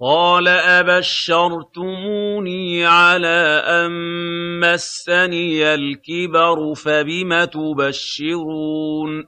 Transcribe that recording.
قَالَ أَبَشَّرْتُمُونِي عَلَىٰ أَن مَّسَّنِيَ الْكِبَرُ فَبِمَ تُبَشِّرُونَ